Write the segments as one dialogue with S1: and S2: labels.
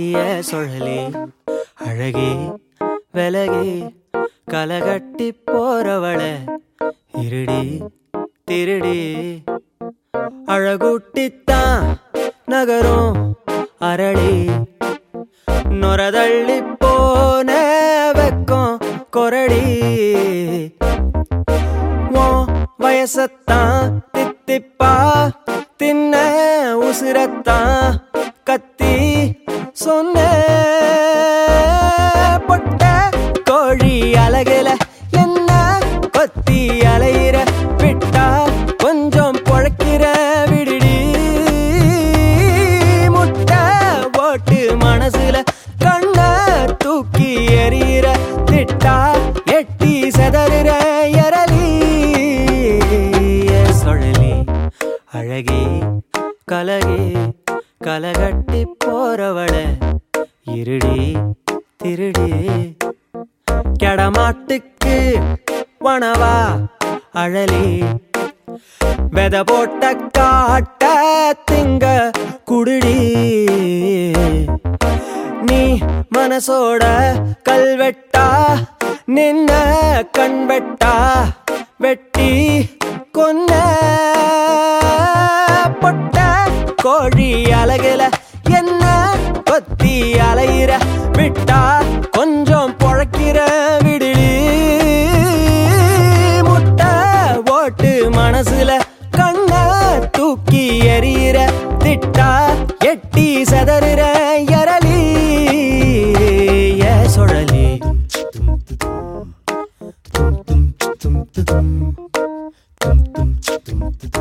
S1: ஏ சுழலி அழகே விலகே கலகட்டி போறவள இருடி திருடி. அழகுட்டித்தான் நகரும் அரளி நொரதள்ளி போன வெக்கம் கொரடி உன் வயசத்தான் தித்திப்பா தின்ன உசுரத்தான் கத்தி சொன்ன பொட்ட கோழி அழகுல என்ன கொத்தி அலையிற விட்டா கொஞ்சம் பொழைக்கிற விடுடி. முட்டை ஓட்டு மனசுல கண்ண தூக்கி எறி விட்டா எட்டி செதறுற எரலி சொழலி அழகே கலகே கலகட்டி போறவள இருடி திருடி. கெடமாட்டுக்கு வனவா அழலி. வெத போட்ட காட்ட திங்க குடுடி. நீ மனசோட கல்வெட்டா நின்ன கண்வெட்டா வெட்டி கொன்ன பொட்ட கோழி அழகுல என்ன கொத்தி அலையிற விட்டா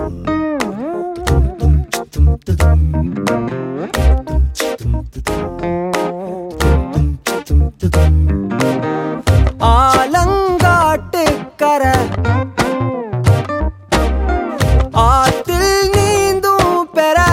S1: ஆலங்காட்டு கரை ஆத்தில் நீந்தும் பெற.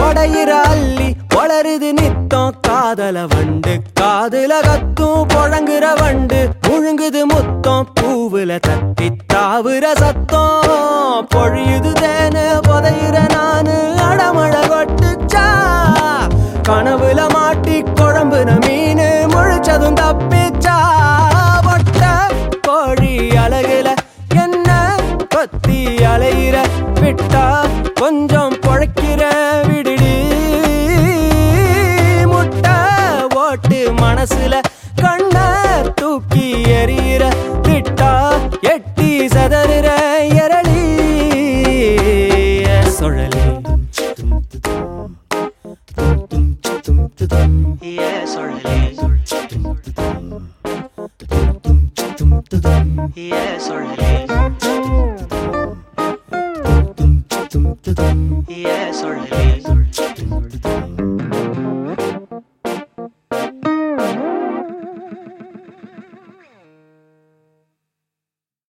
S1: உடையிற அள்ளி வளருது நித்தம். காதல வண்டு காதுல கத்தும் புழங்குற வண்டு. முழுங்குது முத்தம் பூவுல தத்தி தாவுற சத்தம். பொழியுது தேனு புதையிற நானு. அடமழ கொட்டுச்சா? கனவுல மாட்டி குழம்புன மீனு முழிச்சதும் தப்பிச்சா? ஒட்ட கோழி அழகுல என்ன கொத்தி அலையிற? விட்டா கொஞ்சம் பொழைக்கிற விடுடி. முட்டை ஓட்டு மனசுல கண்ண தூக்கி sorry.